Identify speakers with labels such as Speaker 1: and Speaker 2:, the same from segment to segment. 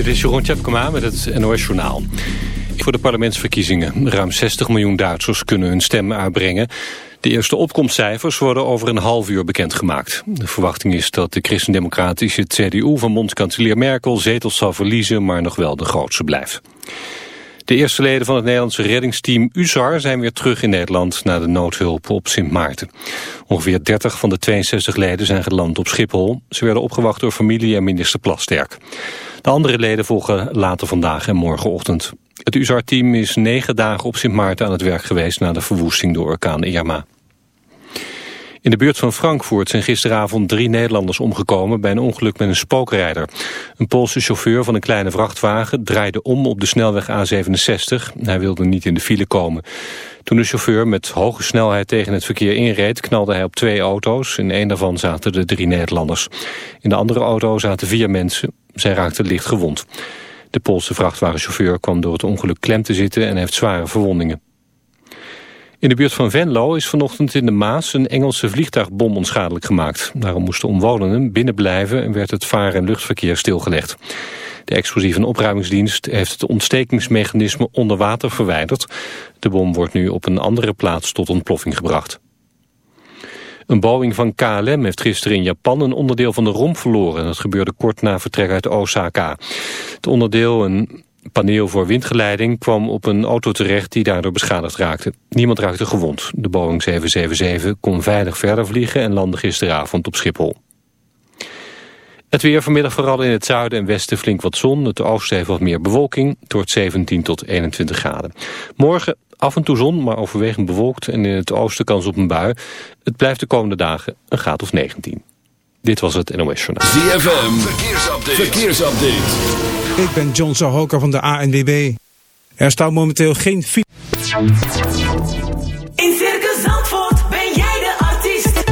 Speaker 1: Dit is Jeroen Tjepkema met het NOS Journaal. Voor de parlementsverkiezingen. Ruim 60 miljoen Duitsers kunnen hun stem uitbrengen. De eerste opkomstcijfers worden over een half uur bekendgemaakt. De verwachting is dat de christendemocratische CDU van bondskanselier Merkel zetels zal verliezen, maar nog wel de grootste blijft. De eerste leden van het Nederlandse reddingsteam USAR zijn weer terug in Nederland na de noodhulp op Sint Maarten. Ongeveer 30 van de 62 leden zijn geland op Schiphol. Ze werden opgewacht door familie en minister Plasterk. De andere leden volgen later vandaag en morgenochtend. Het USAR-team is negen dagen op Sint Maarten aan het werk geweest na de verwoesting door orkaan Irma. In de buurt van Frankfurt zijn gisteravond drie Nederlanders omgekomen bij een ongeluk met een spookrijder. Een Poolse chauffeur van een kleine vrachtwagen draaide om op de snelweg A67. Hij wilde niet in de file komen. Toen de chauffeur met hoge snelheid tegen het verkeer inreed, knalde hij op twee auto's. In een daarvan zaten de drie Nederlanders. In de andere auto zaten vier mensen. Zij raakten licht gewond. De Poolse vrachtwagenchauffeur kwam door het ongeluk klem te zitten en heeft zware verwondingen. In de buurt van Venlo is vanochtend in de Maas een Engelse vliegtuigbom onschadelijk gemaakt. Daarom moesten omwonenden binnen blijven en werd het vaar- en luchtverkeer stilgelegd. De explosieve opruimingsdienst heeft het ontstekingsmechanisme onder water verwijderd. De bom wordt nu op een andere plaats tot ontploffing gebracht. Een Boeing van KLM heeft gisteren in Japan een onderdeel van de romp verloren. Dat gebeurde kort na vertrek uit Osaka. Het onderdeel, een paneel voor windgeleiding, kwam op een auto terecht die daardoor beschadigd raakte. Niemand raakte gewond. De Boeing 777 kon veilig verder vliegen en landde gisteravond op Schiphol. Het weer vanmiddag vooral in het zuiden en westen flink wat zon. Het oosten heeft wat meer bewolking. Het wordt 17 tot 21 graden. Morgen af en toe zon, maar overwegend bewolkt. En in het oosten kans op een bui. Het blijft de komende dagen een graad of 19. Dit was het NOS Journaal.
Speaker 2: ZFM, verkeersupdate. verkeersupdate.
Speaker 3: Ik ben John Sahoka van de ANWB. Er staat momenteel geen file.
Speaker 4: In Circus Zandvoort ben jij de artiest.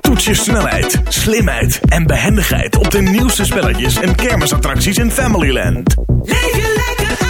Speaker 2: Toets je snelheid, slimheid en behendigheid op de nieuwste spelletjes en kermisattracties in Familyland.
Speaker 4: Leef je lekker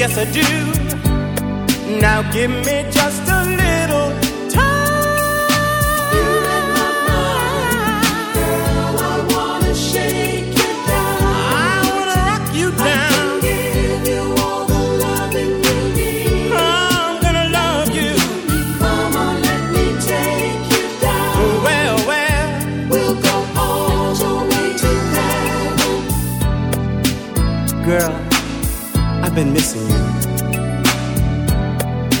Speaker 5: yes I do. Now give me just a little time. You in my mind, girl, I wanna shake you down. I wanna rock you down. I give you all the loving you need. I'm gonna love you. Come on, let me take you down. Well, well, we'll go all the way to heaven, girl. I've been missing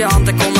Speaker 6: je hand en kom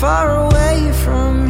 Speaker 7: far away from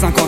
Speaker 8: dans un camp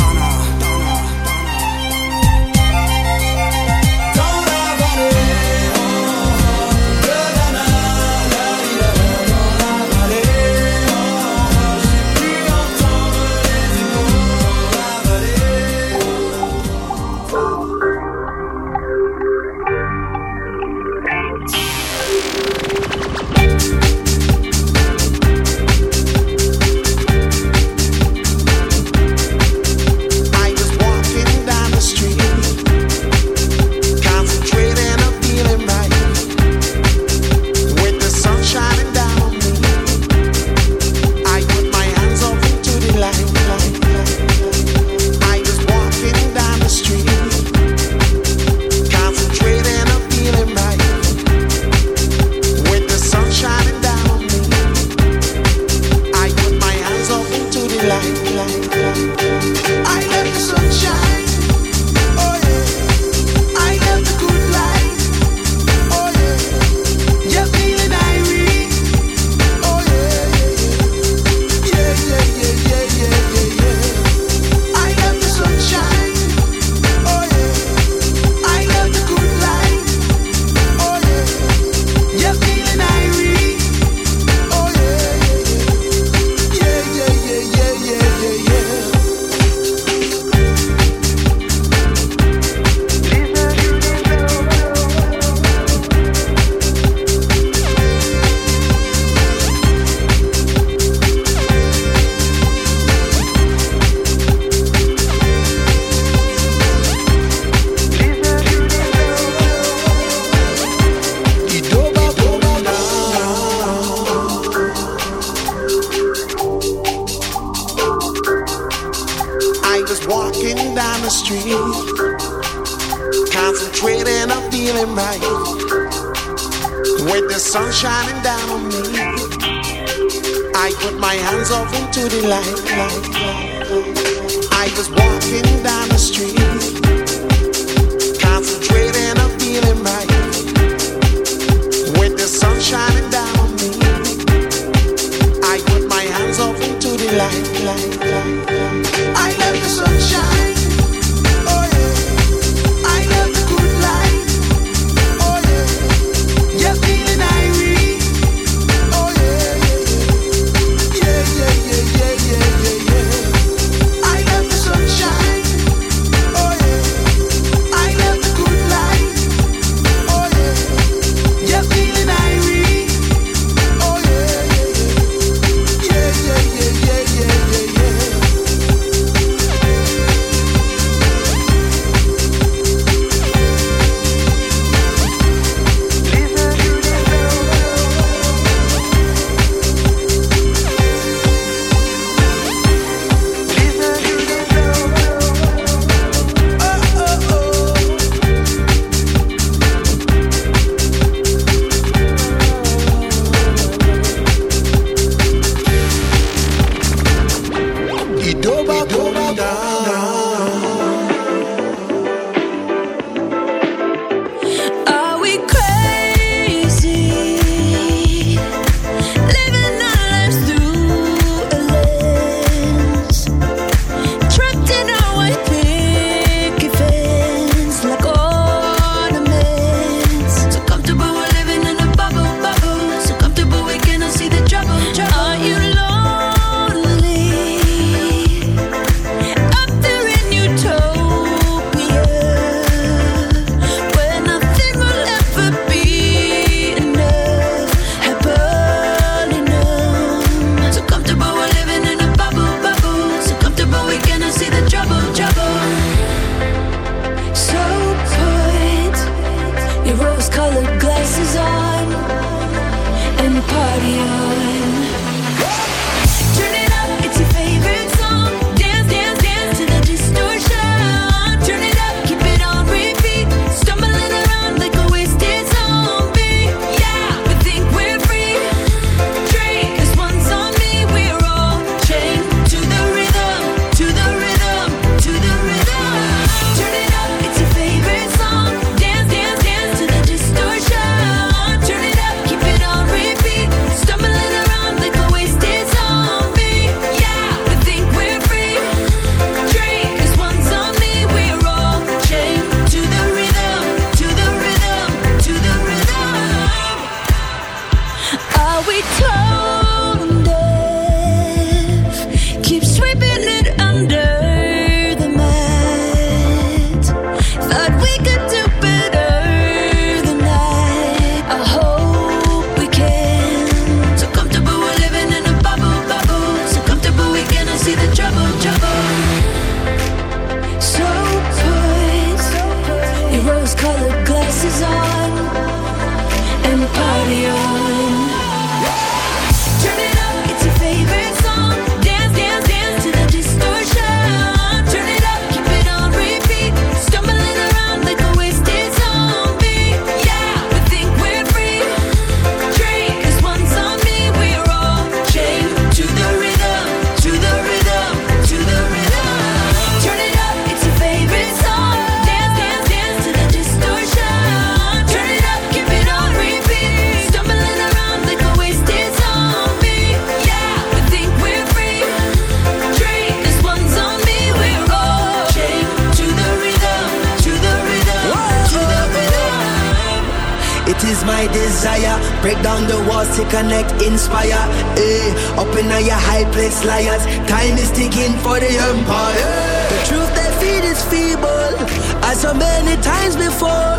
Speaker 9: Alex liars. Time is ticking for the empire. The truth they feed is feeble, as so many times before.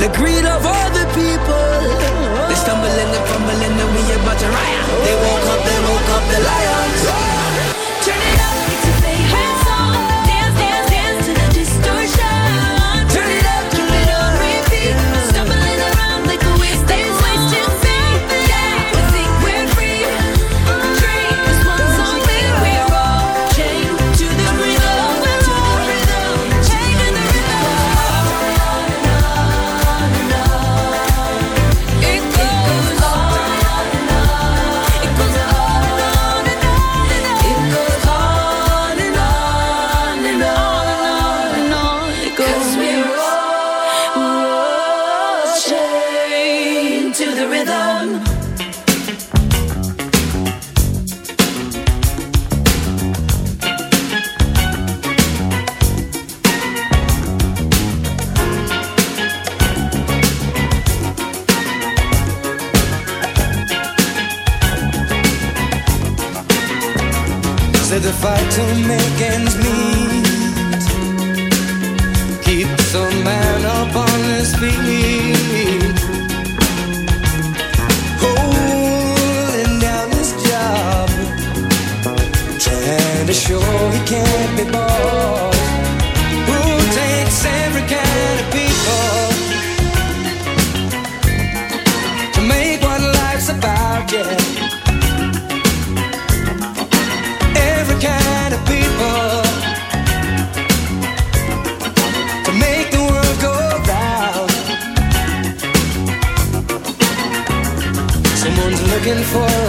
Speaker 9: The greed of other people. They stumbling and fumbling, and we about to riot. They woke up, they woke up, the lions.
Speaker 7: Looking for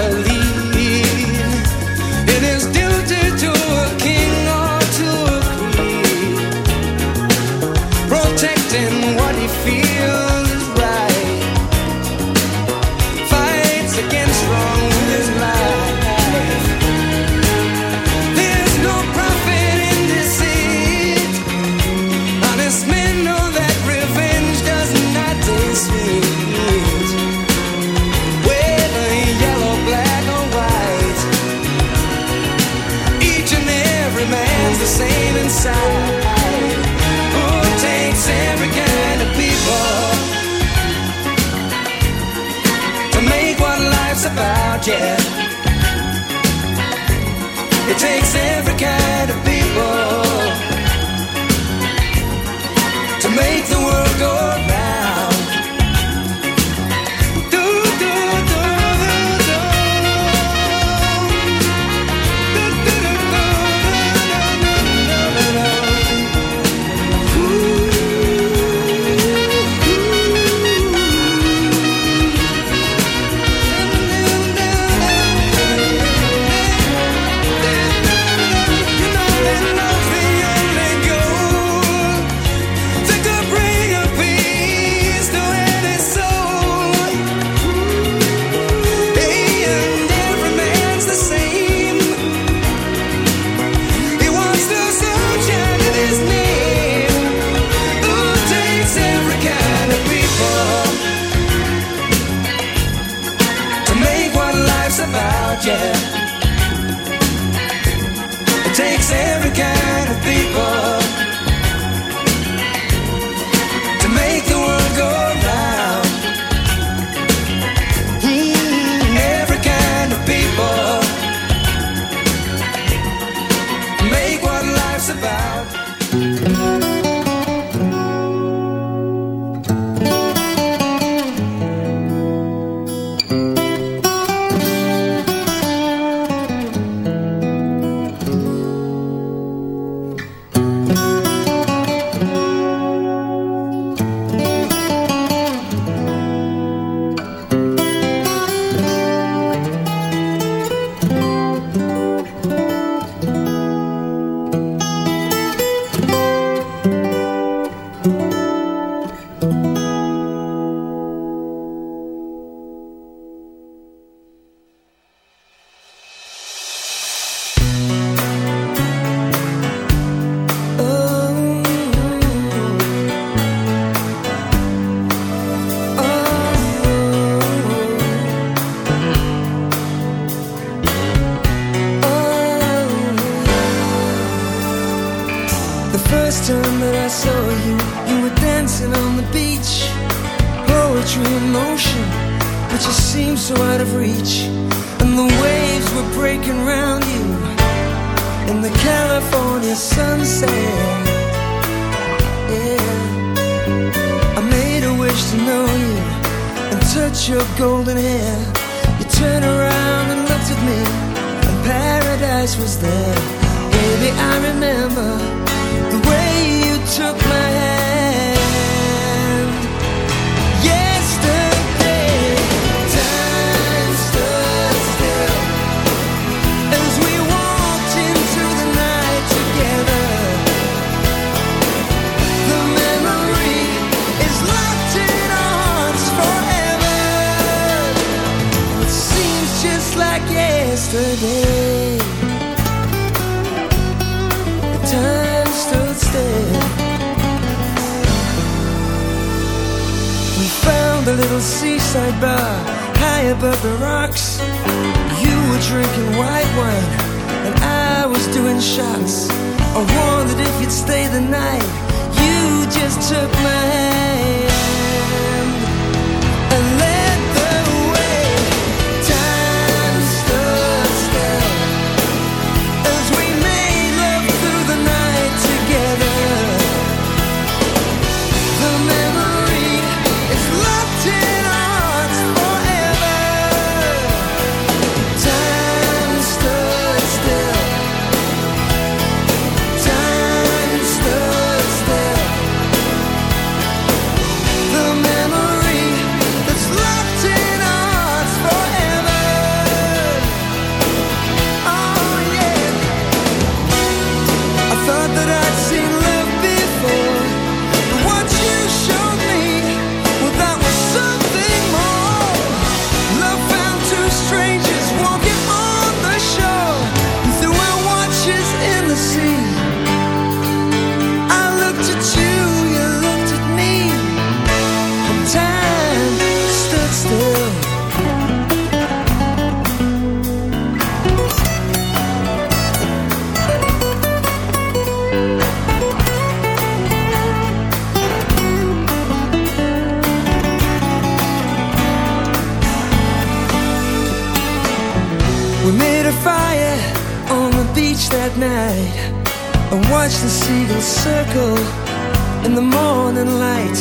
Speaker 7: watch the seagulls circle in the morning light.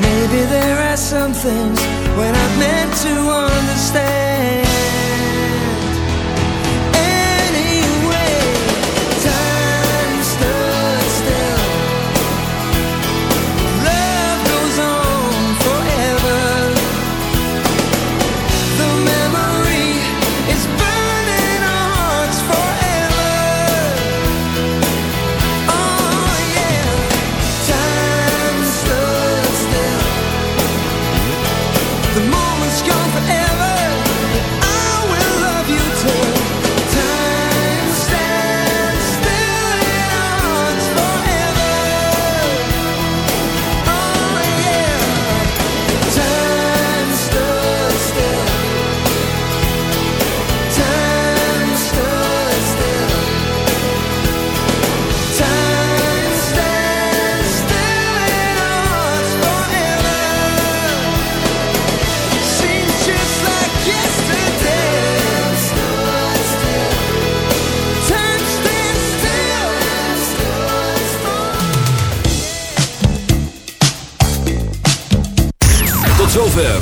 Speaker 7: Maybe there are some things when I meant to understand.